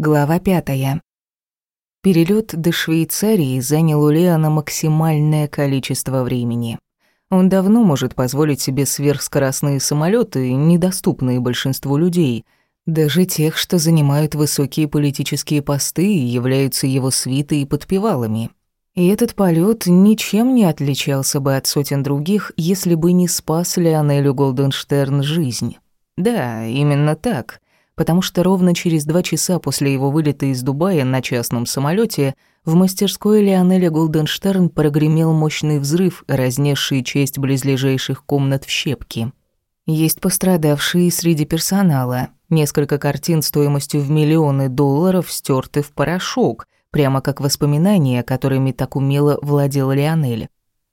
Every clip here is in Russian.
Глава пятая. Перелет до Швейцарии занял у Леона максимальное количество времени. Он давно может позволить себе сверхскоростные самолеты, недоступные большинству людей, даже тех, что занимают высокие политические посты и являются его свитой и подпевалами. И этот полет ничем не отличался бы от сотен других, если бы не спас Леонелю Голденштерн жизнь. Да, именно так — потому что ровно через два часа после его вылета из Дубая на частном самолете в мастерской Лионеля Голденштерн прогремел мощный взрыв, разнесший часть близлежащих комнат в щепки. Есть пострадавшие среди персонала. Несколько картин стоимостью в миллионы долларов стерты в порошок, прямо как воспоминания, которыми так умело владел Лионель.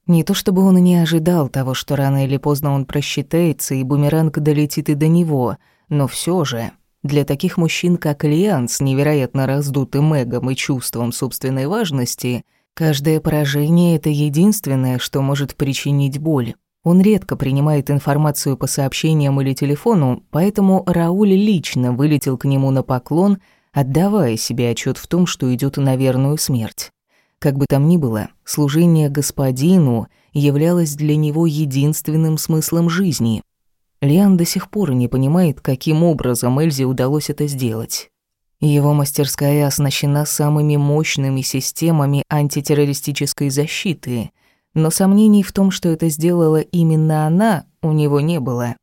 Не то чтобы он не ожидал того, что рано или поздно он просчитается и бумеранг долетит и до него, но все же для таких мужчин, как Лиан, с невероятно раздутым эгом и чувством собственной важности, каждое поражение — это единственное, что может причинить боль. Он редко принимает информацию по сообщениям или телефону, поэтому Рауль лично вылетел к нему на поклон, отдавая себе отчет в том, что идет на верную смерть. Как бы там ни было, служение господину являлось для него единственным смыслом жизни — Лиан до сих пор не понимает, каким образом Эльзе удалось это сделать. Его мастерская оснащена самыми мощными системами антитеррористической защиты, но сомнений в том, что это сделала именно она, у него не было.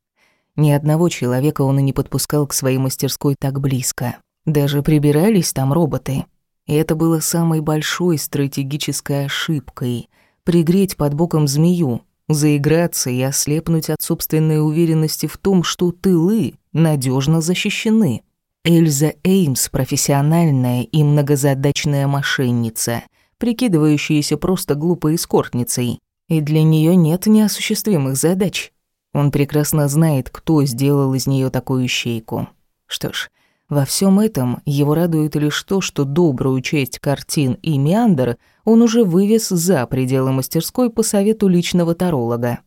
Ни одного человека он и не подпускал к своей мастерской так близко. Даже прибирались там роботы. И это было самой большой стратегической ошибкой — пригреть под боком змею, заиграться и ослепнуть от собственной уверенности в том, что тылы надежно защищены. Эльза Эймс – профессиональная и многозадачная мошенница, прикидывающаяся просто глупой эскортницей. И для нее нет неосуществимых задач. Он прекрасно знает, кто сделал из нее такую щейку. Что ж, во всем этом его радует лишь то, что добрую часть картин и меандр – он уже вывез за пределы мастерской по совету личного таролога.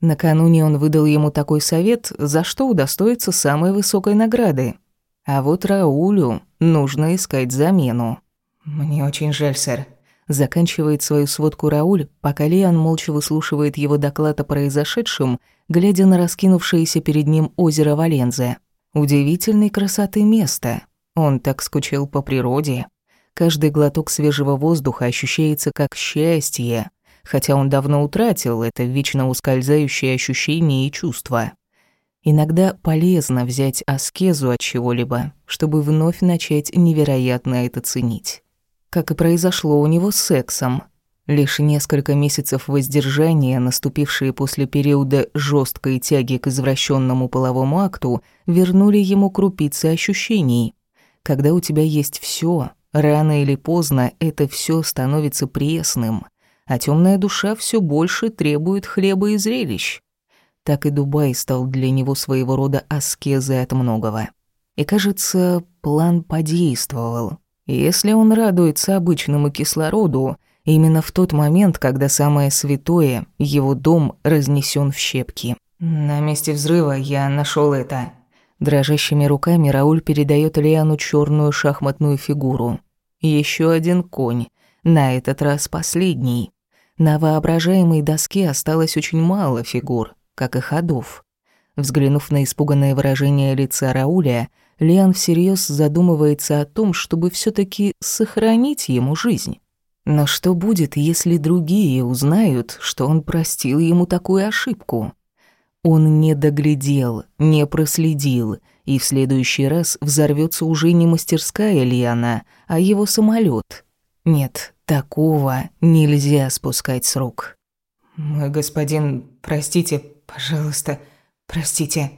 Накануне он выдал ему такой совет, за что удостоится самой высокой награды. А вот Раулю нужно искать замену. «Мне очень жаль, сэр», — заканчивает свою сводку Рауль, пока Лиан молча выслушивает его доклад о произошедшем, глядя на раскинувшееся перед ним озеро Валензе. Удивительной красоты место. Он так скучал по природе. Каждый глоток свежего воздуха ощущается как счастье, хотя он давно утратил это вечно ускользающее ощущение и чувство. Иногда полезно взять аскезу от чего-либо, чтобы вновь начать невероятно это ценить. Как и произошло у него с сексом. Лишь несколько месяцев воздержания, наступившие после периода жесткой тяги к извращенному половому акту, вернули ему крупицы ощущений. Когда у тебя есть все, Рано или поздно это все становится пресным, а темная душа все больше требует хлеба и зрелищ. Так и Дубай стал для него своего рода аскезой от многого. И, кажется, план подействовал. Если он радуется обычному кислороду, именно в тот момент, когда самое святое, его дом разнесен в щепки. На месте взрыва я нашел это. Дрожащими руками Рауль передает Лиану черную шахматную фигуру. Еще один конь, на этот раз последний. На воображаемой доске осталось очень мало фигур, как и ходов. Взглянув на испуганное выражение лица Рауля, Лиан всерьез задумывается о том, чтобы все таки сохранить ему жизнь. Но что будет, если другие узнают, что он простил ему такую ошибку? Он не доглядел, не проследил, и в следующий раз взорвется уже не мастерская Лиана, а его самолет. Нет, такого нельзя спускать с рук. «Мой господин, простите, пожалуйста, простите».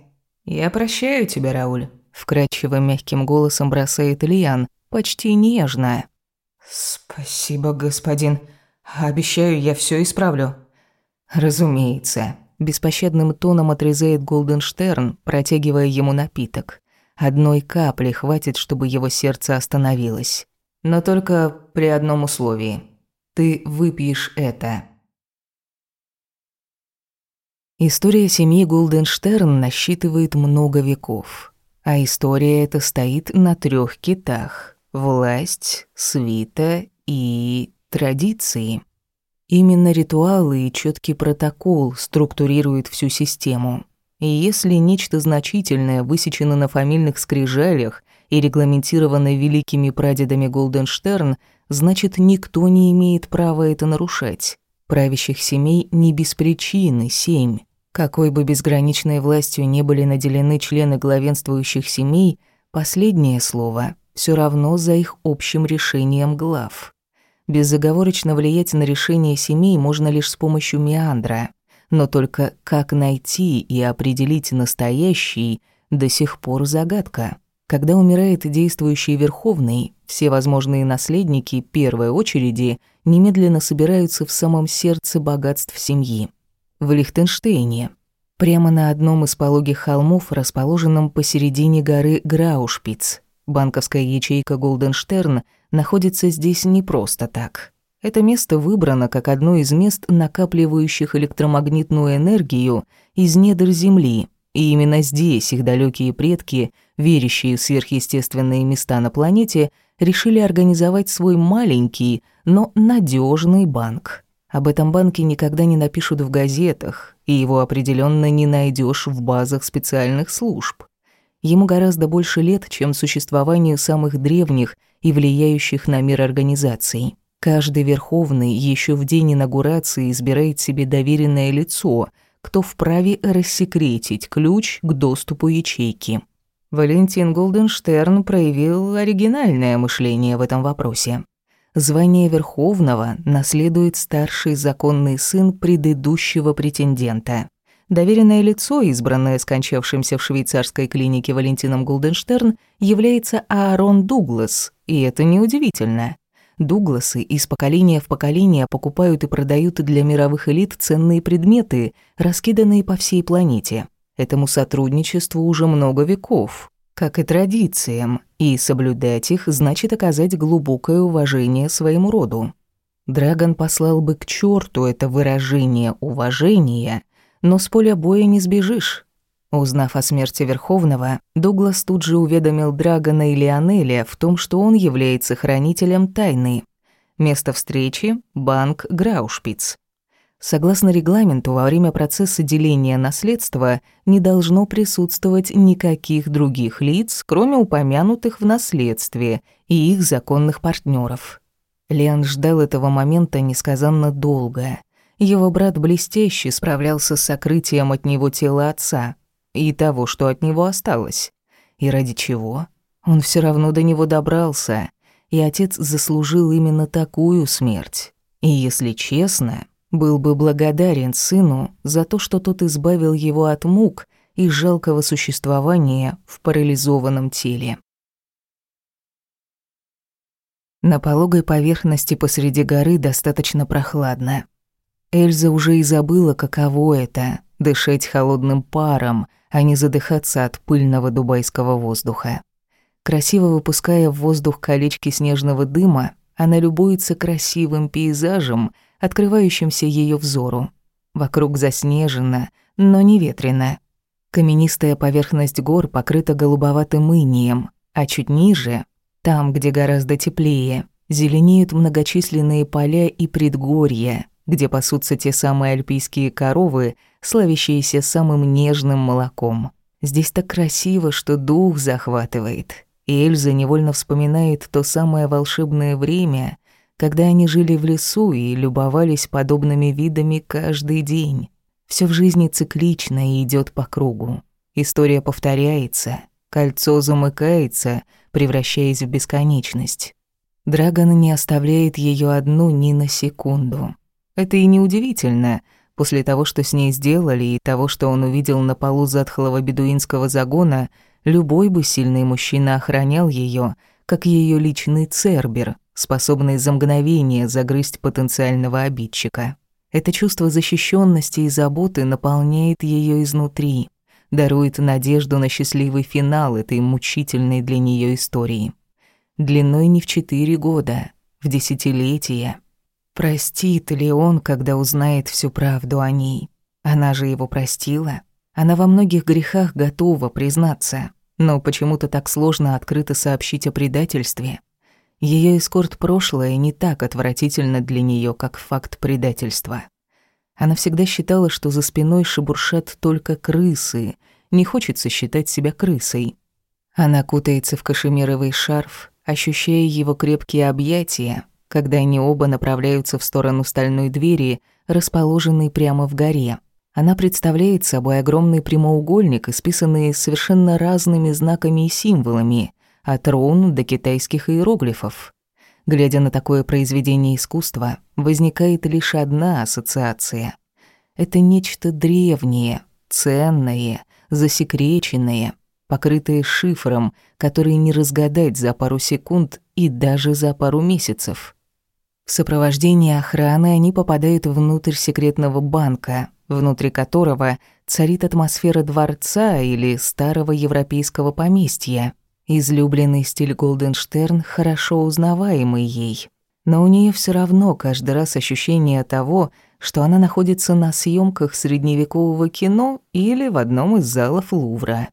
«Я прощаю тебя, Рауль», — вкрадчиво мягким голосом бросает Лиан, почти нежно. «Спасибо, господин. Обещаю, я все исправлю». «Разумеется», беспощадным тоном отрезает Голденштерн, протягивая ему напиток. Одной капли хватит, чтобы его сердце остановилось. Но только при одном условии. Ты выпьешь это. История семьи Голденштерн насчитывает много веков. А история эта стоит на трех китах. Власть, свита и традиции. Именно ритуалы и четкий протокол структурируют всю систему. И если нечто значительное высечено на фамильных скрижалях и регламентировано великими прадедами Голденштерн, значит, никто не имеет права это нарушать. Правящих семей не без причины семь. Какой бы безграничной властью не были наделены члены главенствующих семей, последнее слово все равно за их общим решением глав. Безоговорочно влиять на решение семей можно лишь с помощью меандра, но только как найти и определить настоящий до сих пор загадка. Когда умирает действующий верховный, все возможные наследники первой очереди немедленно собираются в самом сердце богатств семьи. В Лихтенштейне, прямо на одном из пологих холмов, расположенном посередине горы Граушпиц, банковская ячейка Голденштерн находится здесь не просто так. Это место выбрано как одно из мест, накапливающих электромагнитную энергию из недр Земли, и именно здесь их далекие предки, верящие в сверхъестественные места на планете, решили организовать свой маленький, но надежный банк. Об этом банке никогда не напишут в газетах, и его определенно не найдешь в базах специальных служб. Ему гораздо больше лет, чем существованию самых древних и влияющих на мир организаций. Каждый верховный еще в день инаугурации избирает себе доверенное лицо, кто вправе рассекретить ключ к доступу ячейки. Валентин Голденштерн проявил оригинальное мышление в этом вопросе. Звание Верховного наследует старший законный сын предыдущего претендента. Доверенное лицо, избранное скончавшимся в швейцарской клинике Валентином Голденштерн, является Аарон Дуглас, и это неудивительно. Дугласы из поколения в поколение покупают и продают для мировых элит ценные предметы, раскиданные по всей планете. Этому сотрудничеству уже много веков, как и традициям, и соблюдать их значит оказать глубокое уважение своему роду. Драгон послал бы к черту это выражение уважения – но с поля боя не сбежишь. Узнав о смерти Верховного, Дуглас тут же уведомил Драгона и Лионеля в том, что он является хранителем тайны. Место встречи – банк Граушпиц. Согласно регламенту, во время процесса деления наследства не должно присутствовать никаких других лиц, кроме упомянутых в наследстве и их законных партнеров. Леон ждал этого момента несказанно долго – его брат блестяще справлялся с сокрытием от него тела отца и того, что от него осталось. И ради чего? Он все равно до него добрался, и отец заслужил именно такую смерть. И если честно, был бы благодарен сыну за то, что тот избавил его от мук и жалкого существования в парализованном теле. На пологой поверхности посреди горы достаточно прохладно. Эльза уже и забыла, каково это — дышать холодным паром, а не задыхаться от пыльного дубайского воздуха. Красиво выпуская в воздух колечки снежного дыма, она любуется красивым пейзажем, открывающимся ее взору. Вокруг заснежено, но не ветрено. Каменистая поверхность гор покрыта голубоватым инием, а чуть ниже, там, где гораздо теплее, зеленеют многочисленные поля и предгорья, где пасутся те самые альпийские коровы, славящиеся самым нежным молоком. Здесь так красиво, что дух захватывает. И Эльза невольно вспоминает то самое волшебное время, когда они жили в лесу и любовались подобными видами каждый день. Все в жизни циклично и идет по кругу. История повторяется, кольцо замыкается, превращаясь в бесконечность. Драгон не оставляет ее одну ни на секунду. Это и неудивительно, после того, что с ней сделали, и того, что он увидел на полу затхлого бедуинского загона, любой бы сильный мужчина охранял ее, как ее личный цербер, способный за мгновение загрызть потенциального обидчика. Это чувство защищенности и заботы наполняет ее изнутри, дарует надежду на счастливый финал этой мучительной для нее истории. Длиной не в четыре года, в десятилетия. Простит ли он, когда узнает всю правду о ней? Она же его простила. Она во многих грехах готова признаться, но почему-то так сложно открыто сообщить о предательстве. Ее эскорт-прошлое не так отвратительно для нее, как факт предательства. Она всегда считала, что за спиной шебуршат только крысы. Не хочется считать себя крысой. Она кутается в кашемировый шарф, ощущая его крепкие объятия, когда они оба направляются в сторону стальной двери, расположенной прямо в горе. Она представляет собой огромный прямоугольник, исписанный совершенно разными знаками и символами, от рун до китайских иероглифов. Глядя на такое произведение искусства, возникает лишь одна ассоциация. Это нечто древнее, ценное, засекреченное, покрытое шифром, который не разгадать за пару секунд и даже за пару месяцев. В сопровождении охраны они попадают внутрь секретного банка, внутри которого царит атмосфера дворца или старого европейского поместья. Излюбленный стиль Голденштерн хорошо узнаваемый ей. Но у нее все равно каждый раз ощущение того, что она находится на съемках средневекового кино или в одном из залов Лувра.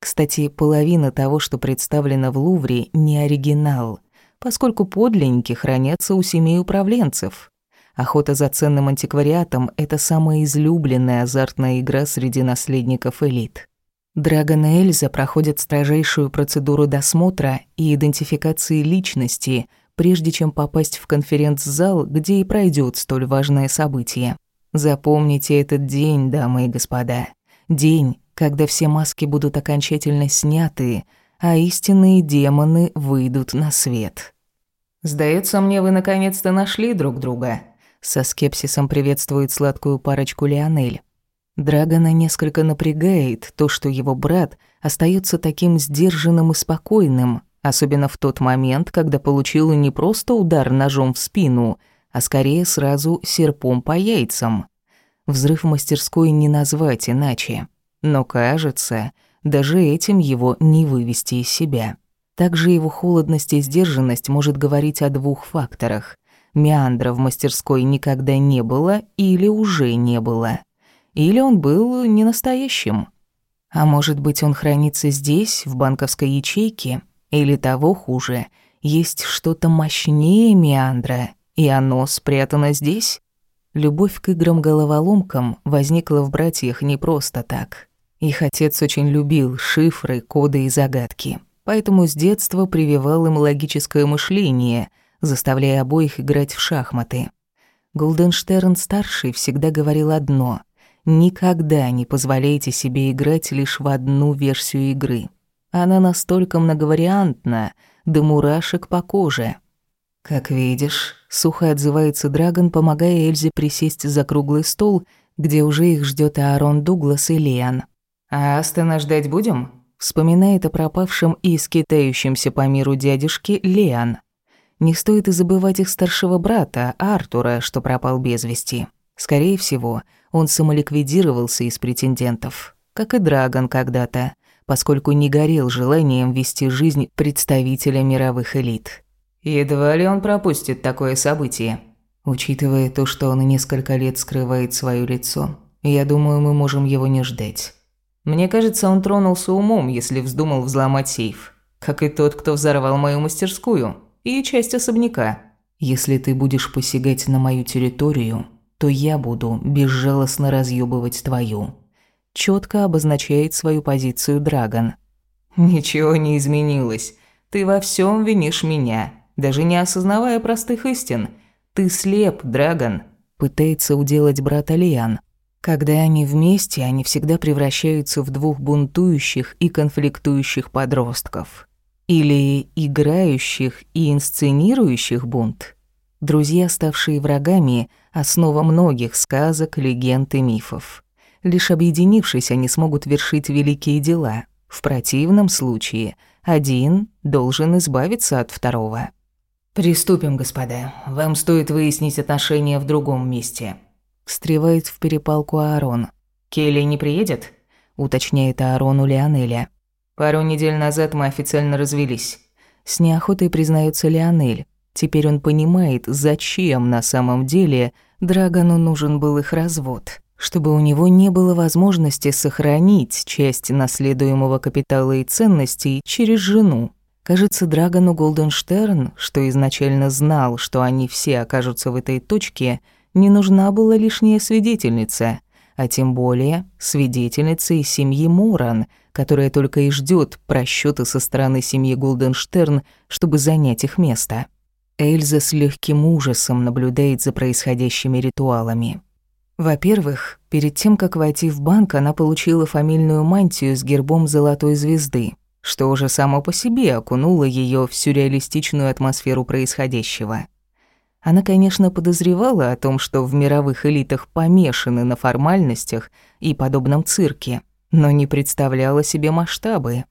Кстати, половина того, что представлено в Лувре, не оригинал, поскольку подлинники хранятся у семей управленцев. Охота за ценным антиквариатом – это самая излюбленная азартная игра среди наследников элит. Драгон и Эльза проходят строжайшую процедуру досмотра и идентификации личности, прежде чем попасть в конференц-зал, где и пройдет столь важное событие. Запомните этот день, дамы и господа. День, когда все маски будут окончательно сняты, а истинные демоны выйдут на свет. «Сдается мне, вы наконец-то нашли друг друга», со скепсисом приветствует сладкую парочку Леонель. Драгона несколько напрягает то, что его брат остается таким сдержанным и спокойным, особенно в тот момент, когда получил не просто удар ножом в спину, а скорее сразу серпом по яйцам. Взрыв мастерской не назвать иначе. Но кажется, даже этим его не вывести из себя. Также его холодность и сдержанность может говорить о двух факторах. Меандра в мастерской никогда не было или уже не было. Или он был не настоящим. А может быть, он хранится здесь, в банковской ячейке? Или того хуже, есть что-то мощнее Меандра, и оно спрятано здесь? Любовь к играм-головоломкам возникла в братьях не просто так. Их отец очень любил шифры, коды и загадки, поэтому с детства прививал им логическое мышление – заставляя обоих играть в шахматы. Голденштерн-старший всегда говорил одно — никогда не позволяйте себе играть лишь в одну версию игры. Она настолько многовариантна, до мурашек по коже. «Как видишь», — сухо отзывается Драгон, помогая Эльзе присесть за круглый стол, где уже их ждет Аарон Дуглас и Лиан. «А Астена ждать будем?» — вспоминает о пропавшем и скитающемся по миру дядюшке Лиан. Не стоит и забывать их старшего брата, Артура, что пропал без вести. Скорее всего, он самоликвидировался из претендентов, как и Драгон когда-то, поскольку не горел желанием вести жизнь представителя мировых элит. Едва ли он пропустит такое событие. Учитывая то, что он несколько лет скрывает свое лицо, я думаю, мы можем его не ждать. Мне кажется, он тронулся умом, если вздумал взломать сейф. Как и тот, кто взорвал мою мастерскую и часть особняка. Если ты будешь посягать на мою территорию, то я буду безжалостно разъёбывать твою. Четко обозначает свою позицию Драгон. Ничего не изменилось. Ты во всем винишь меня, даже не осознавая простых истин. Ты слеп, Драгон. Пытается уделать брата Лиан. Когда они вместе, они всегда превращаются в двух бунтующих и конфликтующих подростков. Или играющих и инсценирующих бунт. Друзья, ставшие врагами, основа многих сказок, легенд и мифов. Лишь объединившись, они смогут вершить великие дела. В противном случае один должен избавиться от второго. «Приступим, господа. Вам стоит выяснить отношения в другом месте». Встревает в перепалку Аарон. «Келли не приедет?» — уточняет Аарон у Леонеля. Пару недель назад мы официально развелись. С неохотой признается Леонель. Теперь он понимает, зачем на самом деле Драгону нужен был их развод. Чтобы у него не было возможности сохранить часть наследуемого капитала и ценностей через жену. Кажется, Драгону Голденштерн, что изначально знал, что они все окажутся в этой точке, не нужна была лишняя свидетельница, а тем более свидетельница из семьи Моран, которая только и ждет просчёта со стороны семьи Голденштерн, чтобы занять их место. Эльза с легким ужасом наблюдает за происходящими ритуалами. Во-первых, перед тем, как войти в банк, она получила фамильную мантию с гербом золотой звезды что уже само по себе окунуло ее в сюрреалистичную атмосферу происходящего. Она, конечно, подозревала о том, что в мировых элитах помешаны на формальностях и подобном цирке, но не представляла себе масштабы.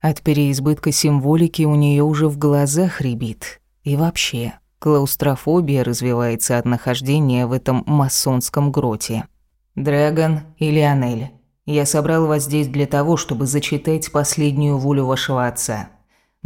От переизбытка символики у нее уже в глазах рябит. И вообще, клаустрофобия развивается от нахождения в этом масонском гроте. Драгон и Лионель. Я собрал вас здесь для того, чтобы зачитать последнюю волю вашего отца.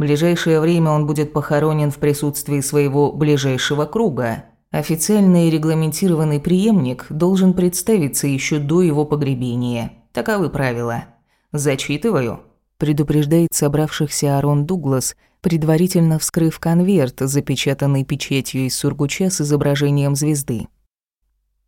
Ближайшее время он будет похоронен в присутствии своего ближайшего круга. Официальный и регламентированный преемник должен представиться еще до его погребения. Таковы правила. Зачитываю. Предупреждает собравшихся Арон Дуглас, предварительно вскрыв конверт, запечатанный печатью из сургуча с изображением звезды.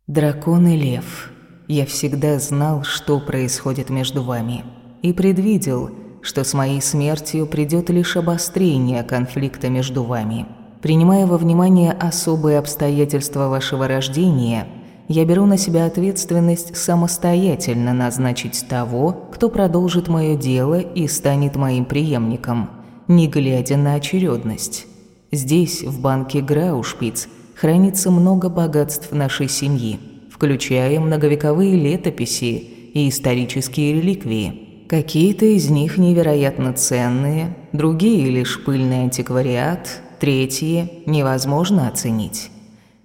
«Дракон и лев». Я всегда знал, что происходит между вами, и предвидел, что с моей смертью придёт лишь обострение конфликта между вами. Принимая во внимание особые обстоятельства вашего рождения, я беру на себя ответственность самостоятельно назначить того, кто продолжит моё дело и станет моим преемником, не глядя на очередность. Здесь, в банке Граушпиц, хранится много богатств нашей семьи – включая многовековые летописи и исторические реликвии. Какие-то из них невероятно ценные, другие лишь пыльный антиквариат, третьи невозможно оценить.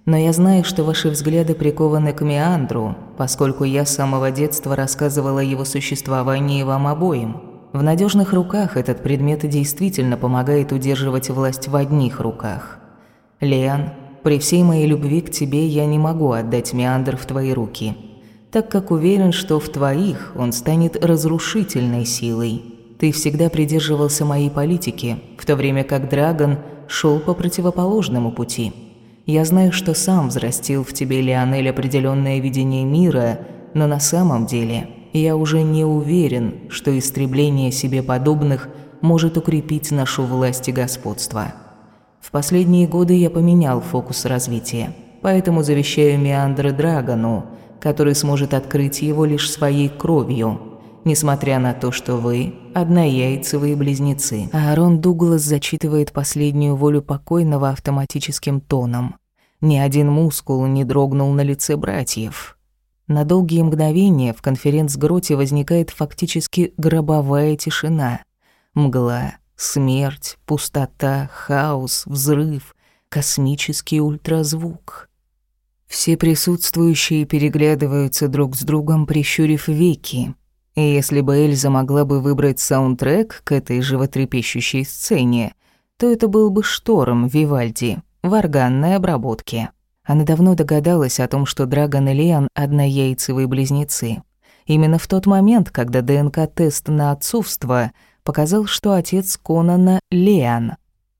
Но я знаю, что ваши взгляды прикованы к Меандру, поскольку я с самого детства рассказывала о его существовании вам обоим. В надежных руках этот предмет действительно помогает удерживать власть в одних руках. Леон при всей моей любви к тебе я не могу отдать Меандр в твои руки, так как уверен, что в твоих он станет разрушительной силой. Ты всегда придерживался моей политики, в то время как Драгон шел по противоположному пути. Я знаю, что сам взрастил в тебе, Леонель, определенное видение мира, но на самом деле я уже не уверен, что истребление себе подобных может укрепить нашу власть и господство». В последние годы я поменял фокус развития, поэтому завещаю Меандра Драгону, который сможет открыть его лишь своей кровью, несмотря на то, что вы – однояйцевые близнецы. Аарон Дуглас зачитывает последнюю волю покойного автоматическим тоном. Ни один мускул не дрогнул на лице братьев. На долгие мгновения в конференц-гроте возникает фактически гробовая тишина. Мгла, Смерть, пустота, хаос, взрыв, космический ультразвук. Все присутствующие переглядываются друг с другом, прищурив веки. И если бы Эльза могла бы выбрать саундтрек к этой животрепещущей сцене, то это был бы шторм Вивальди в органной обработке. Она давно догадалась о том, что Драгон и Лиан – однояйцевые близнецы. Именно в тот момент, когда ДНК-тест на отцовство – показал, что отец Конана – Леон.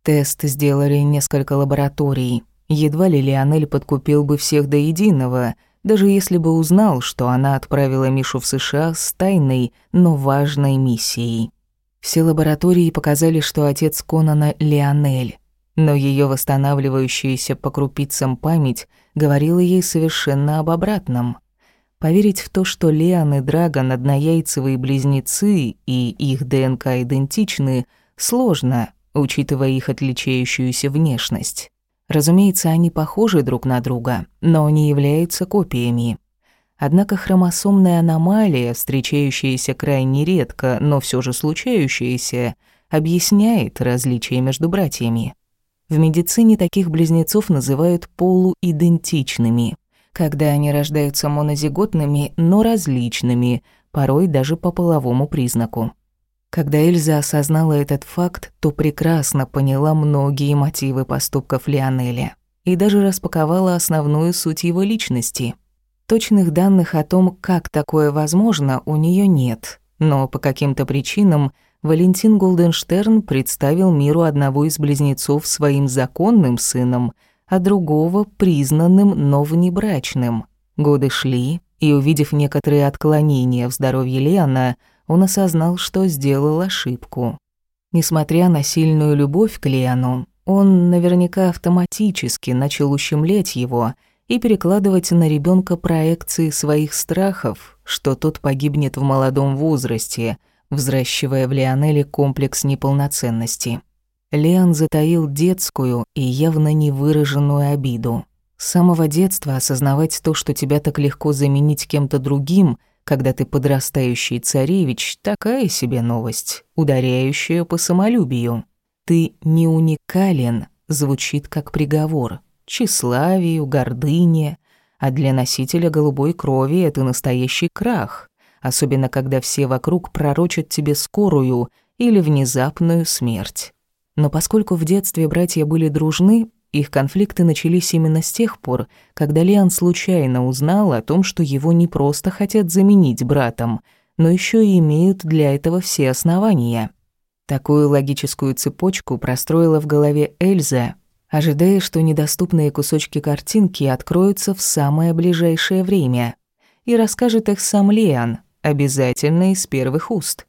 Тест сделали несколько лабораторий. Едва ли Леонель подкупил бы всех до единого, даже если бы узнал, что она отправила Мишу в США с тайной, но важной миссией. Все лаборатории показали, что отец Конана – Леонель, но ее восстанавливающаяся по крупицам память говорила ей совершенно об обратном – Поверить в то, что Леон и Драгон однояйцевые близнецы и их ДНК идентичны, сложно, учитывая их отличающуюся внешность. Разумеется, они похожи друг на друга, но не являются копиями. Однако хромосомная аномалия, встречающаяся крайне редко, но все же случающаяся, объясняет различия между братьями. В медицине таких близнецов называют полуидентичными когда они рождаются монозиготными, но различными, порой даже по половому признаку. Когда Эльза осознала этот факт, то прекрасно поняла многие мотивы поступков Лионеля и даже распаковала основную суть его личности. Точных данных о том, как такое возможно, у нее нет, но по каким-то причинам Валентин Голденштерн представил миру одного из близнецов своим законным сыном, а другого — признанным, но внебрачным. Годы шли, и, увидев некоторые отклонения в здоровье Леона, он осознал, что сделал ошибку. Несмотря на сильную любовь к Леону, он наверняка автоматически начал ущемлять его и перекладывать на ребенка проекции своих страхов, что тот погибнет в молодом возрасте — взращивая в Лионеле комплекс неполноценности. Леон затаил детскую и явно невыраженную обиду. С самого детства осознавать то, что тебя так легко заменить кем-то другим, когда ты подрастающий царевич, такая себе новость, ударяющая по самолюбию. Ты не уникален, звучит как приговор. Тщеславию, гордыне, а для носителя голубой крови это настоящий крах особенно когда все вокруг пророчат тебе скорую или внезапную смерть. Но поскольку в детстве братья были дружны, их конфликты начались именно с тех пор, когда Лиан случайно узнал о том, что его не просто хотят заменить братом, но еще и имеют для этого все основания. Такую логическую цепочку простроила в голове Эльза, ожидая, что недоступные кусочки картинки откроются в самое ближайшее время, и расскажет их сам Лиан, Обязательно из первых уст.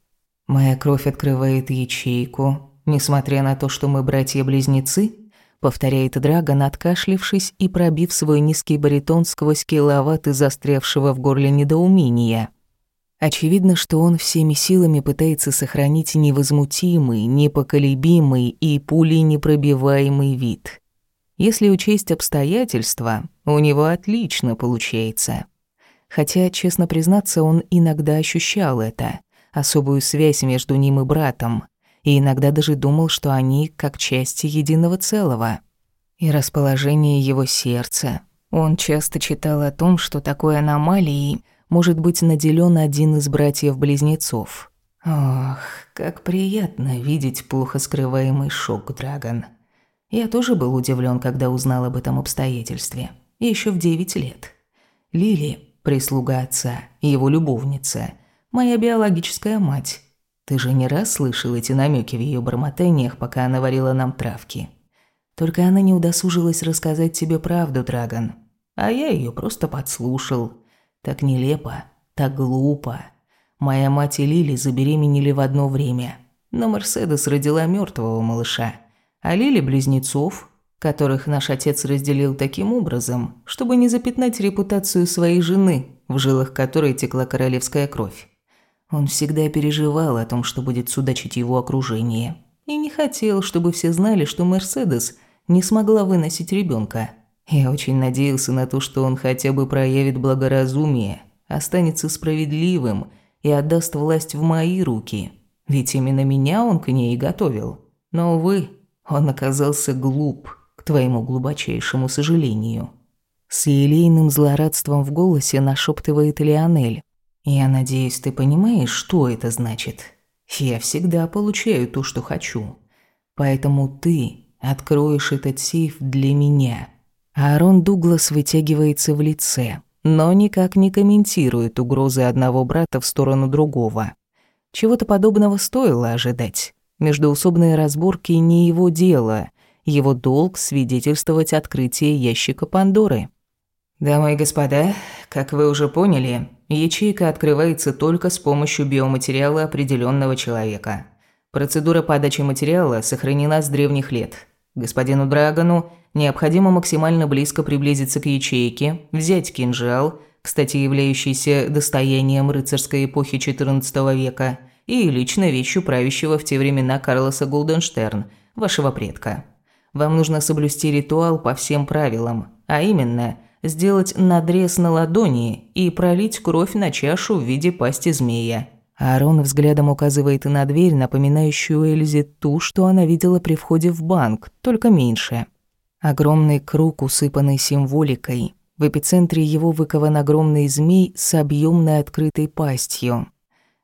Моя кровь открывает ячейку, несмотря на то, что мы братья-близнецы, повторяет Драгон, откашлившись и пробив свой низкий баритон сквозь киловатты застрявшего в горле недоумения. Очевидно, что он всеми силами пытается сохранить невозмутимый, непоколебимый и пулей непробиваемый вид. Если учесть обстоятельства, у него отлично получается хотя, честно признаться, он иногда ощущал это, особую связь между ним и братом, и иногда даже думал, что они как части единого целого. И расположение его сердца. Он часто читал о том, что такой аномалией может быть наделен один из братьев-близнецов. Ох, как приятно видеть плохо скрываемый шок, Драгон. Я тоже был удивлен, когда узнал об этом обстоятельстве. Еще в девять лет. Лили прислуга отца, его любовница, моя биологическая мать. Ты же не раз слышал эти намеки в ее бормотаниях, пока она варила нам травки. Только она не удосужилась рассказать тебе правду, Драгон. А я ее просто подслушал. Так нелепо, так глупо. Моя мать и Лили забеременели в одно время. Но Мерседес родила мертвого малыша, а Лили – близнецов, которых наш отец разделил таким образом, чтобы не запятнать репутацию своей жены, в жилах которой текла королевская кровь. Он всегда переживал о том, что будет судачить его окружение, и не хотел, чтобы все знали, что Мерседес не смогла выносить ребенка. Я очень надеялся на то, что он хотя бы проявит благоразумие, останется справедливым и отдаст власть в мои руки, ведь именно меня он к ней и готовил. Но, увы, он оказался глуп к твоему глубочайшему сожалению». С елейным злорадством в голосе нашептывает Леонель. «Я надеюсь, ты понимаешь, что это значит. Я всегда получаю то, что хочу. Поэтому ты откроешь этот сейф для меня». Аарон Дуглас вытягивается в лице, но никак не комментирует угрозы одного брата в сторону другого. Чего-то подобного стоило ожидать. Междоусобные разборки не его дело, его долг свидетельствовать открытие ящика Пандоры. Дамы и господа, как вы уже поняли, ячейка открывается только с помощью биоматериала определенного человека. Процедура подачи материала сохранена с древних лет. Господину Драгону необходимо максимально близко приблизиться к ячейке, взять кинжал, кстати, являющийся достоянием рыцарской эпохи XIV века, и личной вещью правящего в те времена Карлоса Голденштерн, вашего предка. Вам нужно соблюсти ритуал по всем правилам, а именно сделать надрез на ладони и пролить кровь на чашу в виде пасти змея. Аарон взглядом указывает на дверь, напоминающую Эльзе ту, что она видела при входе в банк, только меньше. Огромный круг, усыпанный символикой. В эпицентре его выкован огромный змей с объемной открытой пастью.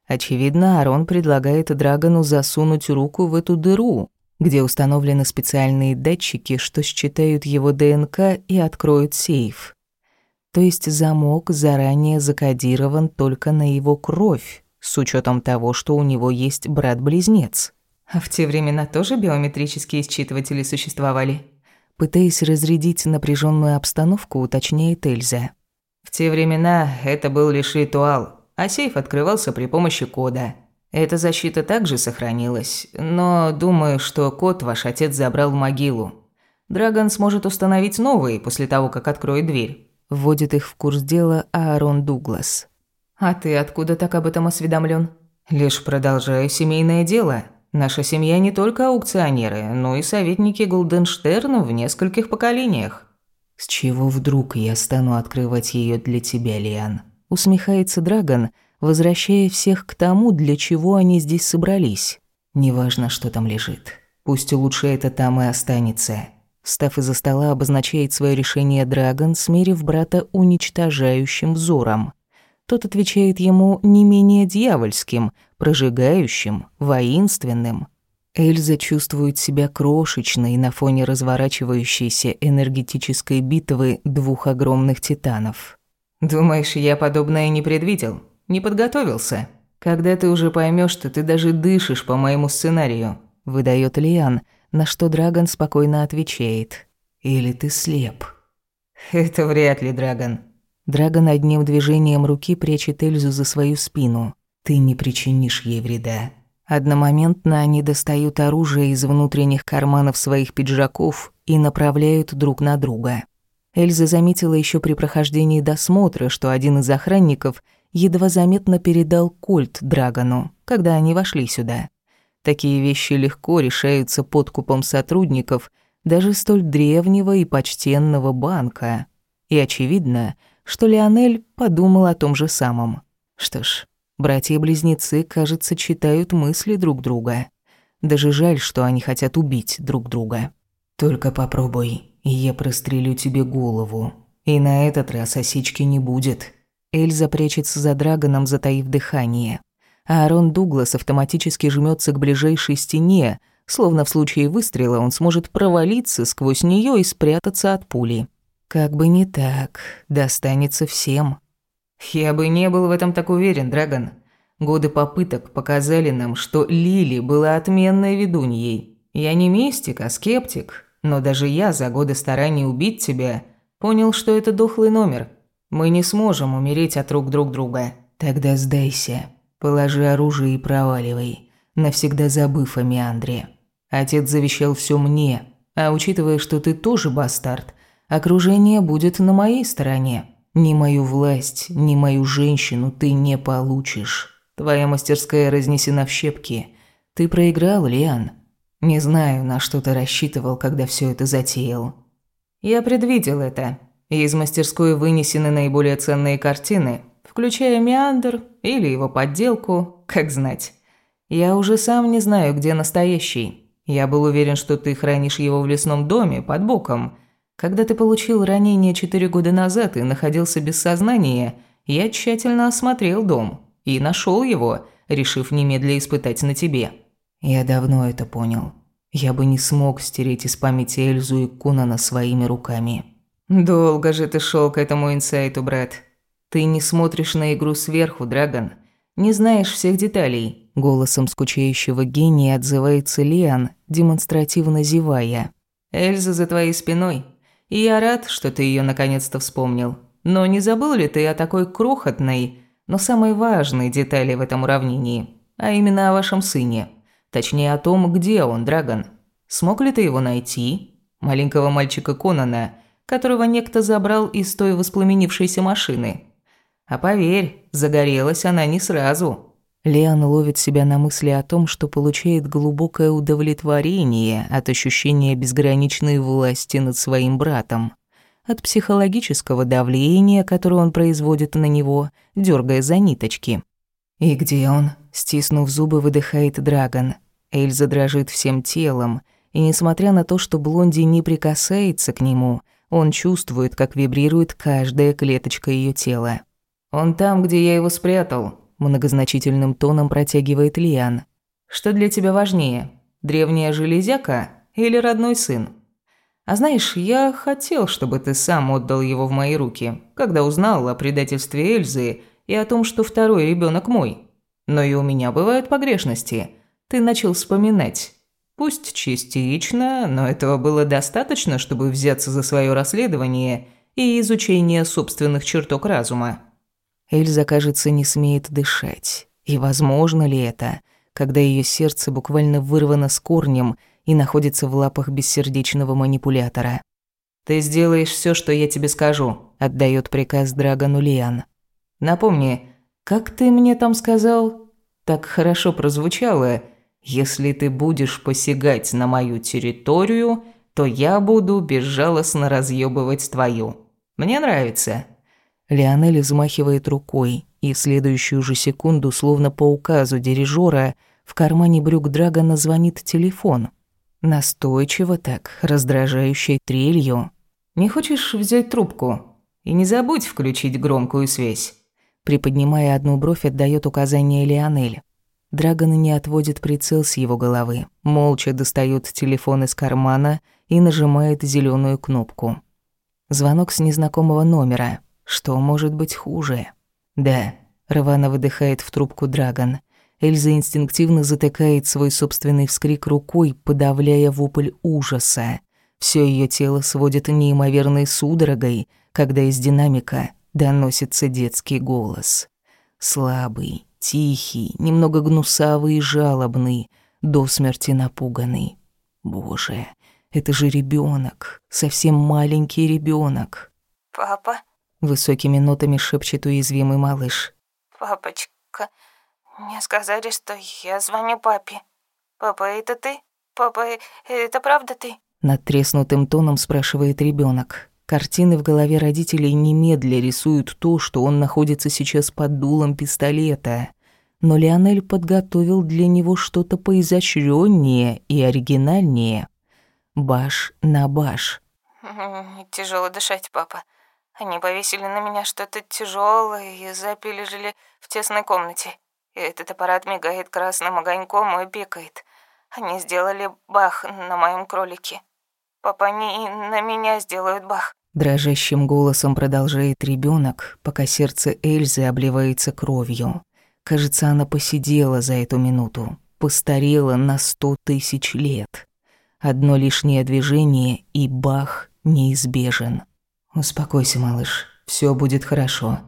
Очевидно, Арон предлагает Драгону засунуть руку в эту дыру, где установлены специальные датчики, что считают его ДНК и откроют сейф. То есть замок заранее закодирован только на его кровь, с учетом того, что у него есть брат-близнец. А в те времена тоже биометрические считыватели существовали? Пытаясь разрядить напряженную обстановку, уточняет Эльза. В те времена это был лишь ритуал, а сейф открывался при помощи кода. Эта защита также сохранилась, но думаю, что код ваш отец забрал в могилу. Драгон сможет установить новый после того, как откроет дверь. Вводит их в курс дела Аарон Дуглас. А ты откуда так об этом осведомлен? Лишь продолжаю семейное дело. Наша семья не только аукционеры, но и советники Голденштерна в нескольких поколениях. С чего вдруг я стану открывать ее для тебя, Лиан? Усмехается Драгон, возвращая всех к тому, для чего они здесь собрались. Неважно, что там лежит. Пусть лучше это там и останется. Встав из-за стола, обозначает свое решение Драгон, смерив брата уничтожающим взором. Тот отвечает ему не менее дьявольским, прожигающим, воинственным. Эльза чувствует себя крошечной на фоне разворачивающейся энергетической битвы двух огромных титанов. «Думаешь, я подобное не предвидел? Не подготовился? Когда ты уже поймешь, что ты даже дышишь по моему сценарию?» выдает Лиан, на что Драгон спокойно отвечает. «Или ты слеп?» «Это вряд ли, Драгон. Драгон одним движением руки прячет Эльзу за свою спину. «Ты не причинишь ей вреда». Одномоментно они достают оружие из внутренних карманов своих пиджаков и направляют друг на друга. Эльза заметила еще при прохождении досмотра, что один из охранников едва заметно передал кольт Драгону, когда они вошли сюда. Такие вещи легко решаются подкупом сотрудников даже столь древнего и почтенного банка. И очевидно, что Леонель подумал о том же самом. Что ж, братья-близнецы, кажется, читают мысли друг друга. Даже жаль, что они хотят убить друг друга. «Только попробуй, и я прострелю тебе голову. И на этот раз осечки не будет». Эльза прячется за Драгоном, затаив дыхание. Аарон Дуглас автоматически жмется к ближайшей стене, словно в случае выстрела он сможет провалиться сквозь нее и спрятаться от пули. Как бы не так, достанется всем. Я бы не был в этом так уверен, Драгон. Годы попыток показали нам, что Лили была отменной ведуньей. Я не мистик, а скептик, но даже я за годы стараний убить тебя понял, что это дохлый номер. Мы не сможем умереть от рук друг друга. Тогда сдайся. Положи оружие и проваливай, навсегда забыв о Меандре. Отец завещал все мне, а учитывая, что ты тоже бастард, Окружение будет на моей стороне. Ни мою власть, ни мою женщину ты не получишь. Твоя мастерская разнесена в щепки. Ты проиграл, Лиан. Не знаю, на что ты рассчитывал, когда все это затеял. Я предвидел это. Из мастерской вынесены наиболее ценные картины, включая Меандр или его подделку, как знать. Я уже сам не знаю, где настоящий. Я был уверен, что ты хранишь его в лесном доме под боком – когда ты получил ранение четыре года назад и находился без сознания, я тщательно осмотрел дом и нашел его, решив немедля испытать на тебе. Я давно это понял. Я бы не смог стереть из памяти Эльзу и Кунана своими руками. Долго же ты шел к этому инсайту, брат. Ты не смотришь на игру сверху, Драгон. Не знаешь всех деталей. Голосом скучающего гения отзывается Лиан, демонстративно зевая. Эльза за твоей спиной. И я рад, что ты ее наконец-то вспомнил. Но не забыл ли ты о такой крохотной, но самой важной детали в этом уравнении, а именно о вашем сыне? Точнее, о том, где он, Драгон. Смог ли ты его найти? Маленького мальчика Конана, которого некто забрал из той воспламенившейся машины. А поверь, загорелась она не сразу. Лиан ловит себя на мысли о том, что получает глубокое удовлетворение от ощущения безграничной власти над своим братом, от психологического давления, которое он производит на него, дергая за ниточки. «И где он?» – стиснув зубы, выдыхает Драгон. Эльза дрожит всем телом, и несмотря на то, что Блонди не прикасается к нему, он чувствует, как вибрирует каждая клеточка ее тела. «Он там, где я его спрятал», многозначительным тоном протягивает Лиан. Что для тебя важнее, древняя железяка или родной сын? А знаешь, я хотел, чтобы ты сам отдал его в мои руки, когда узнал о предательстве Эльзы и о том, что второй ребенок мой. Но и у меня бывают погрешности. Ты начал вспоминать. Пусть частично, но этого было достаточно, чтобы взяться за свое расследование и изучение собственных чертог разума. Эльза, кажется, не смеет дышать. И возможно ли это, когда ее сердце буквально вырвано с корнем и находится в лапах бессердечного манипулятора? «Ты сделаешь все, что я тебе скажу», – отдает приказ Драгону Лиан. «Напомни, как ты мне там сказал? Так хорошо прозвучало. Если ты будешь посягать на мою территорию, то я буду безжалостно разъебывать твою. Мне нравится». Леонель взмахивает рукой, и в следующую же секунду, словно по указу дирижера, в кармане брюк Драгона звонит телефон. Настойчиво так, раздражающей трелью. «Не хочешь взять трубку? И не забудь включить громкую связь». Приподнимая одну бровь, отдает указание Леонель. Драгон не отводит прицел с его головы, молча достает телефон из кармана и нажимает зеленую кнопку. Звонок с незнакомого номера. Что может быть хуже? Да, рвано выдыхает в трубку Драгон. Эльза инстинктивно затыкает свой собственный вскрик рукой, подавляя вопль ужаса. Все ее тело сводит неимоверной судорогой, когда из динамика доносится детский голос. Слабый, тихий, немного гнусавый и жалобный, до смерти напуганный. Боже, это же ребенок, совсем маленький ребенок. «Папа?» Высокими нотами шепчет уязвимый малыш. «Папочка, мне сказали, что я звоню папе. Папа, это ты? Папа, это правда ты?» Над треснутым тоном спрашивает ребенок. Картины в голове родителей немедля рисуют то, что он находится сейчас под дулом пистолета. Но Леонель подготовил для него что-то поизощрённее и оригинальнее. Баш на баш. Тяжело дышать, папа. Они повесили на меня что-то тяжелое и запилили в тесной комнате. И этот аппарат мигает красным огоньком и пикает. Они сделали бах на моем кролике. Папа, они на меня сделают бах. Дрожащим голосом продолжает ребенок, пока сердце Эльзы обливается кровью. Кажется, она посидела за эту минуту, постарела на сто тысяч лет. Одно лишнее движение, и бах неизбежен. «Успокойся, малыш, все будет хорошо.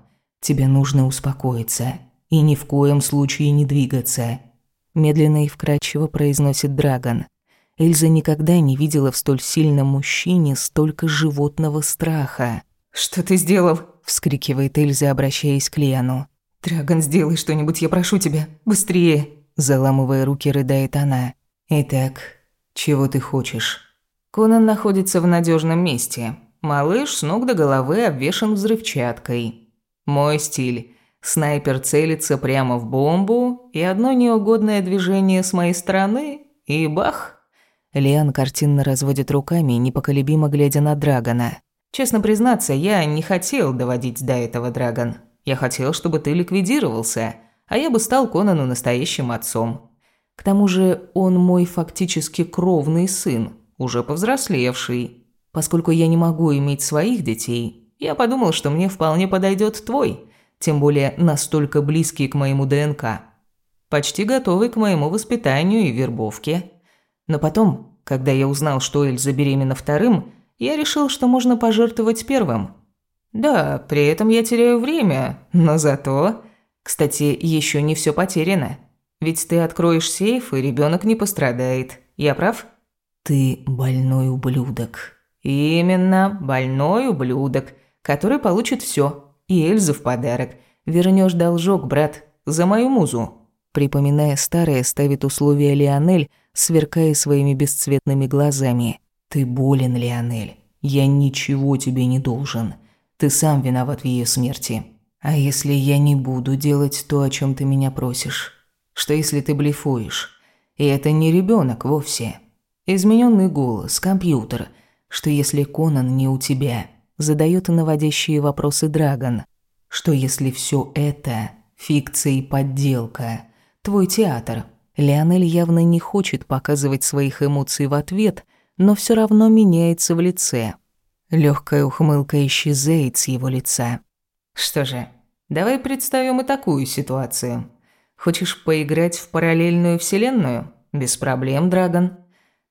Тебе нужно успокоиться и ни в коем случае не двигаться», медленно и вкрадчиво произносит Драгон. Эльза никогда не видела в столь сильном мужчине столько животного страха. «Что ты сделал?» – вскрикивает Эльза, обращаясь к Лиану. «Драгон, сделай что-нибудь, я прошу тебя, быстрее!» Заламывая руки, рыдает она. «Итак, чего ты хочешь?» Конан находится в надежном месте. Малыш с ног до головы обвешан взрывчаткой. Мой стиль. Снайпер целится прямо в бомбу, и одно неугодное движение с моей стороны, и бах. Лиан картинно разводит руками, непоколебимо глядя на Драгона. Честно признаться, я не хотел доводить до этого, Драгон. Я хотел, чтобы ты ликвидировался, а я бы стал Конану настоящим отцом. К тому же он мой фактически кровный сын, уже повзрослевший. Поскольку я не могу иметь своих детей, я подумал, что мне вполне подойдет твой, тем более настолько близкий к моему ДНК. Почти готовый к моему воспитанию и вербовке. Но потом, когда я узнал, что Эльза беременна вторым, я решил, что можно пожертвовать первым. Да, при этом я теряю время, но зато... Кстати, еще не все потеряно. Ведь ты откроешь сейф, и ребенок не пострадает. Я прав? Ты больной ублюдок, Именно, больной ублюдок, который получит все. И Эльзу в подарок. Вернешь должок, брат, за мою музу. Припоминая старое, ставит условия Лионель, сверкая своими бесцветными глазами. Ты болен, Лионель. Я ничего тебе не должен. Ты сам виноват в ее смерти. А если я не буду делать то, о чем ты меня просишь? Что если ты блефуешь? И это не ребенок вовсе. Измененный голос, компьютер – что если Конан не у тебя? Задает наводящие вопросы Драгон. Что если все это фикция и подделка? Твой театр. Леонель явно не хочет показывать своих эмоций в ответ, но все равно меняется в лице. Легкая ухмылка исчезает с его лица. Что же, давай представим и такую ситуацию. Хочешь поиграть в параллельную вселенную? Без проблем, Драгон.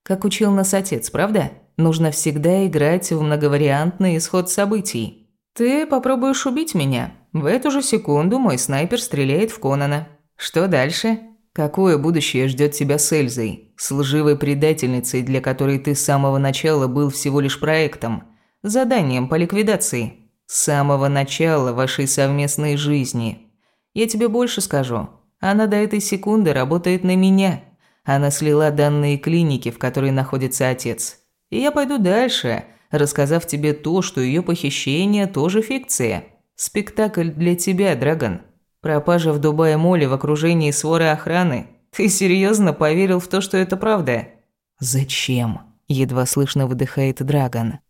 Как учил нас отец, правда? Нужно всегда играть в многовариантный исход событий. Ты попробуешь убить меня. В эту же секунду мой снайпер стреляет в Конана. Что дальше? Какое будущее ждет тебя с Эльзой? С лживой предательницей, для которой ты с самого начала был всего лишь проектом, заданием по ликвидации. С самого начала вашей совместной жизни. Я тебе больше скажу. Она до этой секунды работает на меня. Она слила данные клиники, в которой находится отец. И я пойду дальше, рассказав тебе то, что ее похищение тоже фикция. Спектакль для тебя, Драгон. Пропажа в Дубае Молли в окружении своры охраны. Ты серьезно поверил в то, что это правда? Зачем? Едва слышно выдыхает Драгон.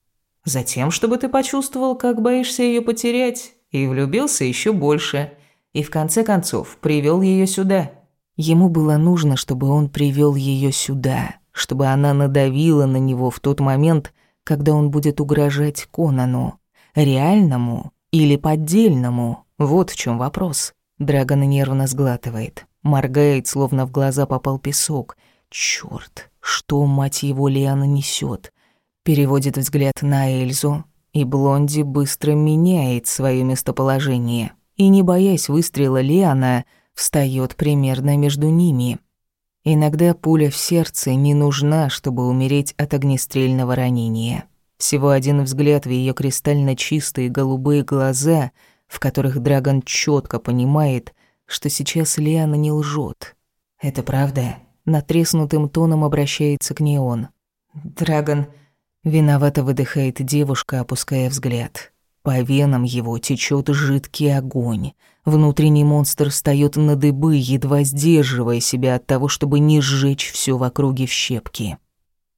Затем, чтобы ты почувствовал, как боишься ее потерять, и влюбился еще больше. И в конце концов привел ее сюда. Ему было нужно, чтобы он привел ее сюда чтобы она надавила на него в тот момент, когда он будет угрожать Конану. Реальному или поддельному? Вот в чем вопрос. Драгон нервно сглатывает. Моргает, словно в глаза попал песок. Чёрт, что, мать его, Лиана несёт? Переводит взгляд на Эльзу, и Блонди быстро меняет своё местоположение. И, не боясь выстрела Лиана, встаёт примерно между ними. Иногда пуля в сердце не нужна, чтобы умереть от огнестрельного ранения. Всего один взгляд в ее кристально чистые голубые глаза, в которых Драгон четко понимает, что сейчас Лиана не лжет. «Это правда?» Натреснутым тоном обращается к ней он. «Драгон...» Виновато выдыхает девушка, опуская взгляд. По венам его течет жидкий огонь. Внутренний монстр встает на дыбы, едва сдерживая себя от того, чтобы не сжечь все в округе в щепки.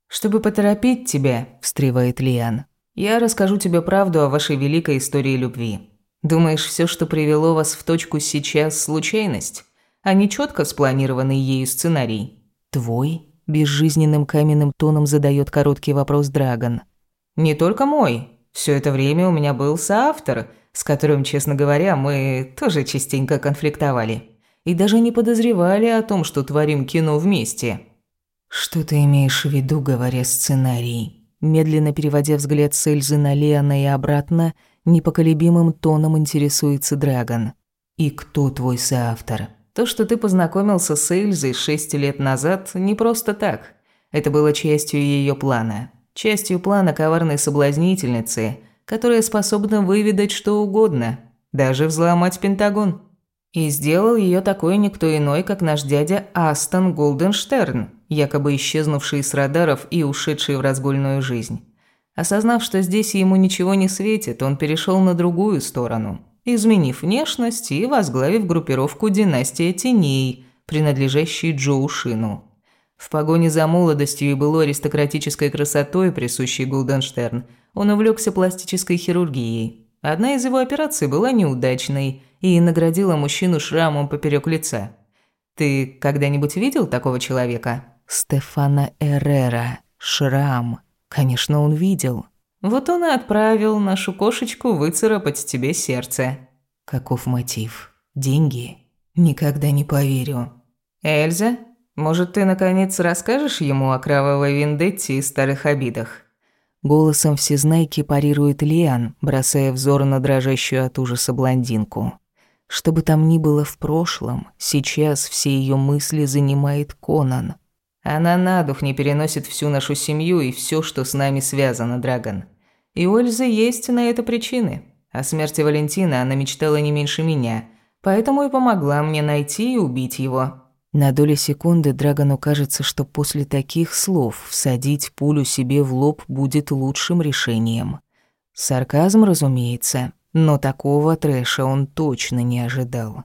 «Чтобы поторопить тебя», – встревает Лиан, – «я расскажу тебе правду о вашей великой истории любви. Думаешь, все, что привело вас в точку сейчас, случайность, а не четко спланированный ею сценарий?» «Твой?» – безжизненным каменным тоном задает короткий вопрос Драгон. «Не только мой. Все это время у меня был соавтор – с которым, честно говоря, мы тоже частенько конфликтовали. И даже не подозревали о том, что творим кино вместе. «Что ты имеешь в виду, говоря сценарий?» Медленно переводя взгляд с Эльзы на Леона и обратно, непоколебимым тоном интересуется Драгон. «И кто твой соавтор?» «То, что ты познакомился с Эльзой шесть лет назад, не просто так. Это было частью ее плана. Частью плана коварной соблазнительницы – которая способна выведать что угодно, даже взломать Пентагон. И сделал ее такой никто иной, как наш дядя Астон Голденштерн, якобы исчезнувший с радаров и ушедший в разгульную жизнь. Осознав, что здесь ему ничего не светит, он перешел на другую сторону, изменив внешность и возглавив группировку «Династия теней», принадлежащей Джоу Шину. В погоне за молодостью и былой аристократической красотой, присущей Голденштерн, он увлекся пластической хирургией. Одна из его операций была неудачной и наградила мужчину шрамом поперек лица. Ты когда-нибудь видел такого человека? Стефана Эррера. Шрам. Конечно, он видел. Вот он и отправил нашу кошечку выцарапать тебе сердце. Каков мотив? Деньги? Никогда не поверю. Эльза, может, ты наконец расскажешь ему о кровавой вендетте и старых обидах? Голосом всезнайки парирует Лиан, бросая взор на дрожащую от ужаса блондинку. Что бы там ни было в прошлом, сейчас все ее мысли занимает Конан. Она на дух не переносит всю нашу семью и все, что с нами связано, Драгон. И у Эльзы есть на это причины. О смерти Валентина она мечтала не меньше меня, поэтому и помогла мне найти и убить его. На долю секунды Драгону кажется, что после таких слов всадить пулю себе в лоб будет лучшим решением. Сарказм, разумеется, но такого трэша он точно не ожидал.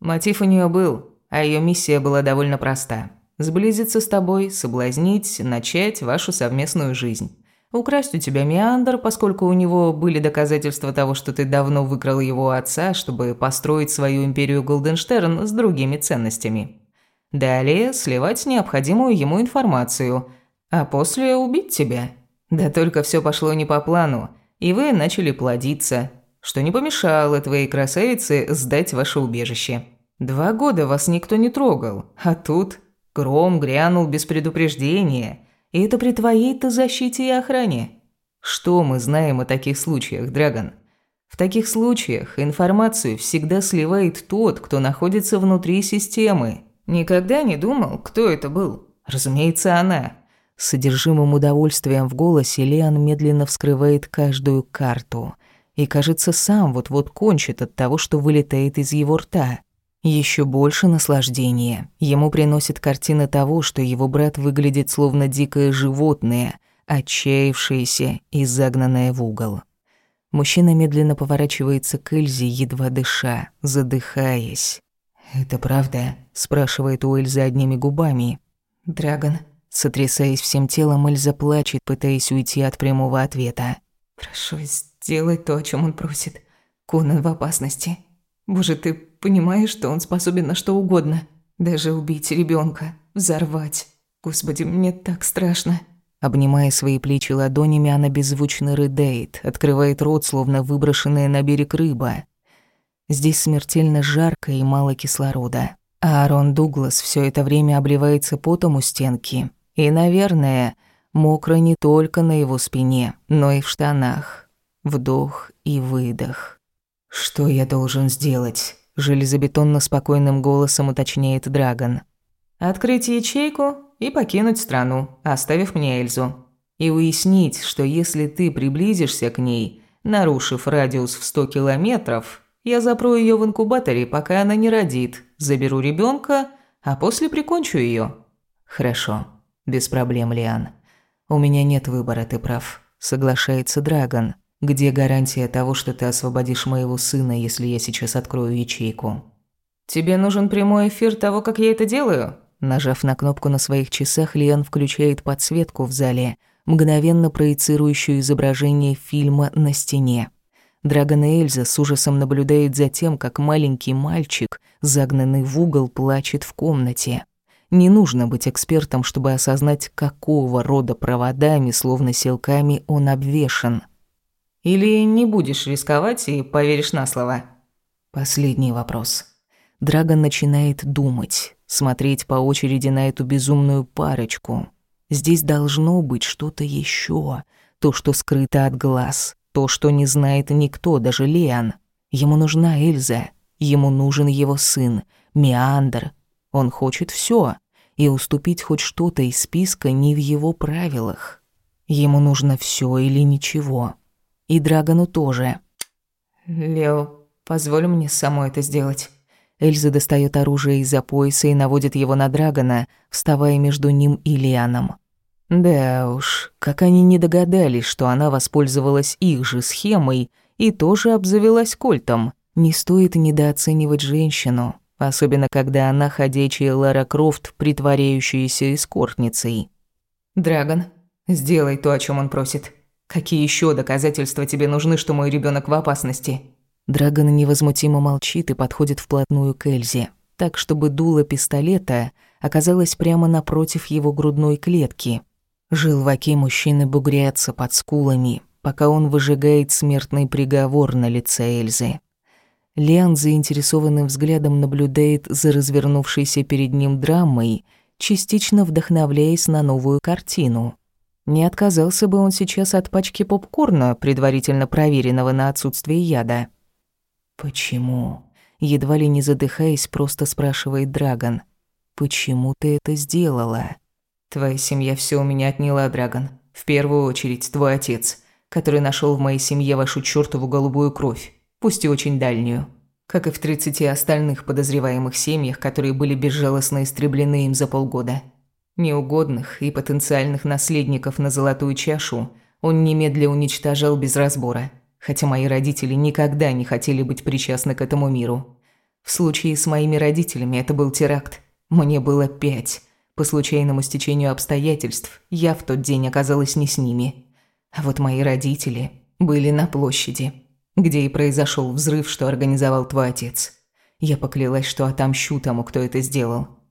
Мотив у нее был, а ее миссия была довольно проста. Сблизиться с тобой, соблазнить, начать вашу совместную жизнь. Украсть у тебя Меандр, поскольку у него были доказательства того, что ты давно выкрал его отца, чтобы построить свою империю Голденштерн с другими ценностями. Далее сливать необходимую ему информацию, а после убить тебя. Да только все пошло не по плану, и вы начали плодиться, что не помешало твоей красавице сдать ваше убежище. Два года вас никто не трогал, а тут гром грянул без предупреждения, и это при твоей-то защите и охране. Что мы знаем о таких случаях, Драгон? В таких случаях информацию всегда сливает тот, кто находится внутри системы. Никогда не думал, кто это был. Разумеется, она. С содержимым удовольствием в голосе Лиан медленно вскрывает каждую карту. И, кажется, сам вот-вот кончит от того, что вылетает из его рта. Еще больше наслаждения ему приносит картина того, что его брат выглядит словно дикое животное, отчаявшееся и загнанное в угол. Мужчина медленно поворачивается к Эльзе, едва дыша, задыхаясь. «Это правда?» – спрашивает у Эльзы одними губами. «Драгон». Сотрясаясь всем телом, Эльза плачет, пытаясь уйти от прямого ответа. «Прошу, сделай то, о чем он просит. Конан в опасности. Боже, ты понимаешь, что он способен на что угодно? Даже убить ребенка, взорвать. Господи, мне так страшно. Обнимая свои плечи ладонями, она беззвучно рыдает, открывает рот, словно выброшенная на берег рыба. Здесь смертельно жарко и мало кислорода. А Аарон Дуглас все это время обливается потом у стенки. И, наверное, мокро не только на его спине, но и в штанах. Вдох и выдох. «Что я должен сделать?» – железобетонно-спокойным голосом уточняет Драгон. «Открыть ячейку и покинуть страну, оставив мне Эльзу. И уяснить, что если ты приблизишься к ней, нарушив радиус в 100 километров, я запру ее в инкубаторе, пока она не родит, заберу ребенка, а после прикончу ее. «Хорошо, без проблем, Лиан. У меня нет выбора, ты прав», – соглашается Драгон. Где гарантия того, что ты освободишь моего сына, если я сейчас открою ячейку? Тебе нужен прямой эфир того, как я это делаю? Нажав на кнопку на своих часах, Лиан включает подсветку в зале, мгновенно проецирующую изображение фильма на стене. Драгон и Эльза с ужасом наблюдают за тем, как маленький мальчик, загнанный в угол, плачет в комнате. Не нужно быть экспертом, чтобы осознать, какого рода проводами, словно силками, он обвешан – или не будешь рисковать и поверишь на слово? Последний вопрос. Драгон начинает думать, смотреть по очереди на эту безумную парочку. Здесь должно быть что-то еще, то, что скрыто от глаз, то, что не знает никто, даже Леон. Ему нужна Эльза, ему нужен его сын, Меандр. Он хочет все, и уступить хоть что-то из списка не в его правилах. Ему нужно все или ничего. И Драгону тоже. «Лео, позволь мне самой это сделать». Эльза достает оружие из-за пояса и наводит его на Драгона, вставая между ним и Лианом. Да уж, как они не догадались, что она воспользовалась их же схемой и тоже обзавелась кольтом. Не стоит недооценивать женщину, особенно когда она ходячая Лара Крофт, притворяющаяся эскортницей. «Драгон, сделай то, о чем он просит. Какие еще доказательства тебе нужны, что мой ребенок в опасности? Драгон невозмутимо молчит и подходит вплотную к Эльзе, так чтобы дуло пистолета оказалось прямо напротив его грудной клетки. Желваки мужчины бугрятся под скулами, пока он выжигает смертный приговор на лице Эльзы. Лиан заинтересованным взглядом наблюдает за развернувшейся перед ним драмой, частично вдохновляясь на новую картину. Не отказался бы он сейчас от пачки попкорна, предварительно проверенного на отсутствие яда. «Почему?» Едва ли не задыхаясь, просто спрашивает Драгон. «Почему ты это сделала?» «Твоя семья все у меня отняла, Драгон. В первую очередь твой отец, который нашел в моей семье вашу чёртову голубую кровь, пусть и очень дальнюю. Как и в тридцати остальных подозреваемых семьях, которые были безжалостно истреблены им за полгода. Неугодных и потенциальных наследников на золотую чашу он немедля уничтожал без разбора, хотя мои родители никогда не хотели быть причастны к этому миру. В случае с моими родителями это был теракт. Мне было пять. По случайному стечению обстоятельств я в тот день оказалась не с ними. А вот мои родители были на площади, где и произошел взрыв, что организовал твой отец. Я поклялась, что отомщу тому, кто это сделал.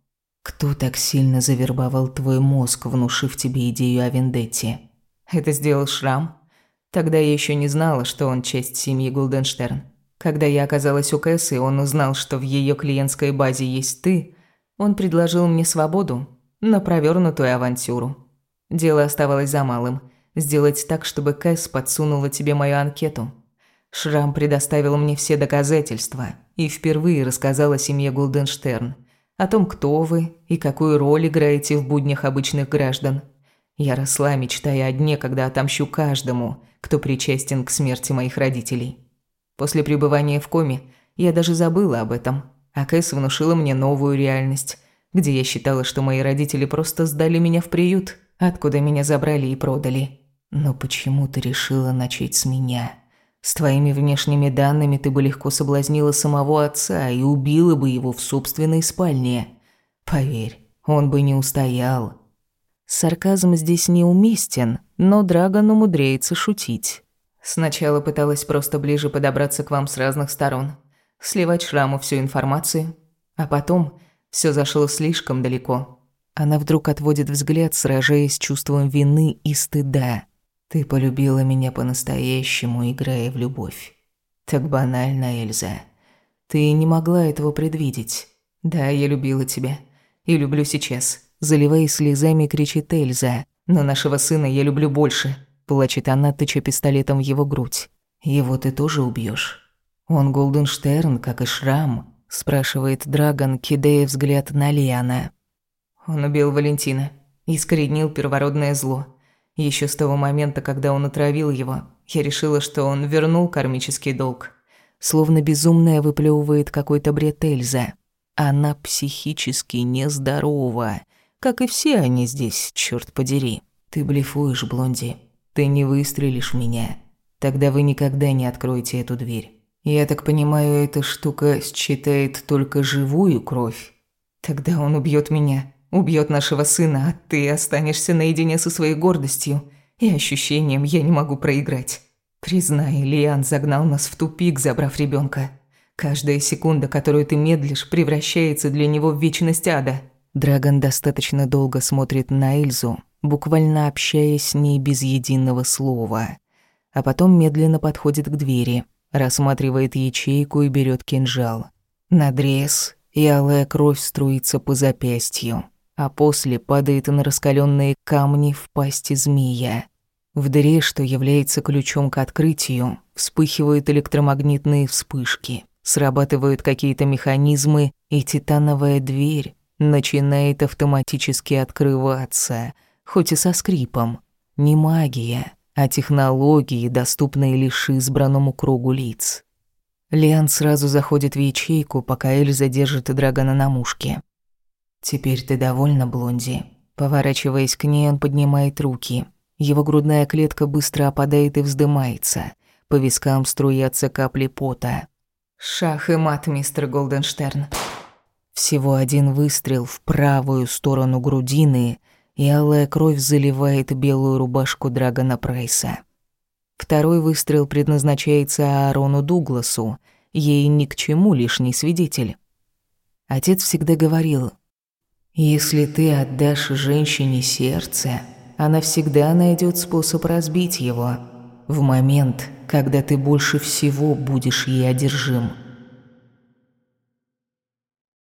Кто так сильно завербовал твой мозг, внушив тебе идею о вендетте? Это сделал Шрам. Тогда я еще не знала, что он часть семьи Гулденштерн. Когда я оказалась у Кэс, и он узнал, что в ее клиентской базе есть ты, он предложил мне свободу на провернутую авантюру. Дело оставалось за малым – сделать так, чтобы Кэс подсунула тебе мою анкету. Шрам предоставил мне все доказательства и впервые рассказал о семье Голденштерн, о том, кто вы и какую роль играете в буднях обычных граждан. Я росла, мечтая о дне, когда отомщу каждому, кто причастен к смерти моих родителей. После пребывания в коме я даже забыла об этом, а Кэс внушила мне новую реальность, где я считала, что мои родители просто сдали меня в приют, откуда меня забрали и продали. Но почему ты решила начать с меня? С твоими внешними данными ты бы легко соблазнила самого отца и убила бы его в собственной спальне. Поверь, он бы не устоял. Сарказм здесь неуместен, но Драгон умудряется шутить. Сначала пыталась просто ближе подобраться к вам с разных сторон, сливать шраму всю информацию, а потом все зашло слишком далеко. Она вдруг отводит взгляд, сражаясь с чувством вины и стыда. Ты полюбила меня по-настоящему, играя в любовь. Так банально, Эльза. Ты не могла этого предвидеть. Да, я любила тебя. И люблю сейчас. Заливаясь слезами, кричит Эльза. Но нашего сына я люблю больше. Плачет она, тыча пистолетом в его грудь. «Его ты тоже убьешь. «Он Голденштерн, как и Шрам?» Спрашивает Драгон, кидая взгляд на Лиана. Он убил Валентина. Искоренил первородное зло. Еще с того момента, когда он отравил его, я решила, что он вернул кармический долг. Словно безумная выплевывает какой-то бред Эльза. Она психически нездорова, как и все они здесь, черт подери. Ты блефуешь, Блонди. Ты не выстрелишь в меня. Тогда вы никогда не откроете эту дверь. Я так понимаю, эта штука считает только живую кровь. Тогда он убьет меня, убьет нашего сына, а ты останешься наедине со своей гордостью и ощущением «я не могу проиграть». Признай, Лиан загнал нас в тупик, забрав ребенка. Каждая секунда, которую ты медлишь, превращается для него в вечность ада. Драгон достаточно долго смотрит на Эльзу, буквально общаясь с ней без единого слова. А потом медленно подходит к двери, рассматривает ячейку и берет кинжал. Надрез, и алая кровь струится по запястью, а после падает на раскаленные камни в пасти змея. В дыре, что является ключом к открытию, вспыхивают электромагнитные вспышки, срабатывают какие-то механизмы, и титановая дверь начинает автоматически открываться — хоть и со скрипом. Не магия, а технологии, доступные лишь избранному кругу лиц. Лиан сразу заходит в ячейку, пока Эльза держит Драгона на мушке. «Теперь ты довольна, Блонди?» Поворачиваясь к ней, он поднимает руки. Его грудная клетка быстро опадает и вздымается. По вискам струятся капли пота. «Шах и мат, мистер Голденштерн». Всего один выстрел в правую сторону грудины — и алая кровь заливает белую рубашку Драгона Прайса. Второй выстрел предназначается Аарону Дугласу, ей ни к чему лишний свидетель. Отец всегда говорил, «Если ты отдашь женщине сердце, она всегда найдет способ разбить его в момент, когда ты больше всего будешь ей одержим».